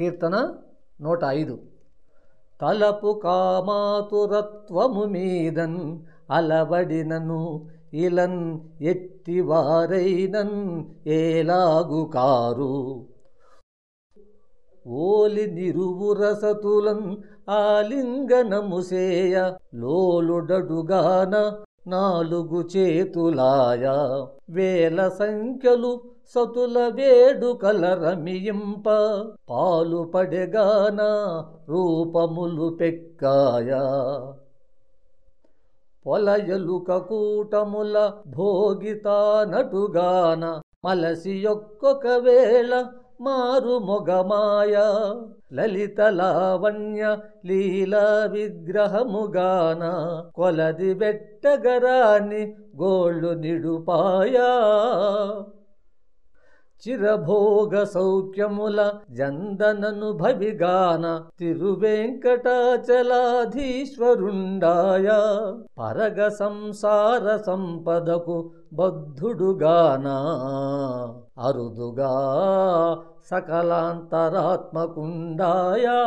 కీర్తన నూట ఐదు. తలపు కామాతురత్వము మీదన్ అలవడినను ఇలన్ ఎట్టివారైనన్ ఏలాగు కారు. ఓలి నిరువురసతులన్ ఆలింగనము సేయ లోలుడడుగాన నాలుగు చేతులాయ వేల సంఖ్యలు సతుల వేడుకల రమియింప పాలు పడెగాన రూపములు పెక్కాయ. పొలయలుక కూటముల భోగితానటుగాన మలసి ఒక్కొక్క వేళ మారు మొగమాయ. లలిత లావణ్య లీలా విగ్రహముగాన కొలది బెట్టగరాని గోళ్ళు నిడుపాయా. చిరభోగ సౌఖ్యముల జందననుభవిగాన తిరువెంకటాచలాధీశ్వరుండాయ. పరగ సంసార సంపదకు బద్ధుడుగానా. అరుదుగా సకలాంతరాత్మకుండాయా?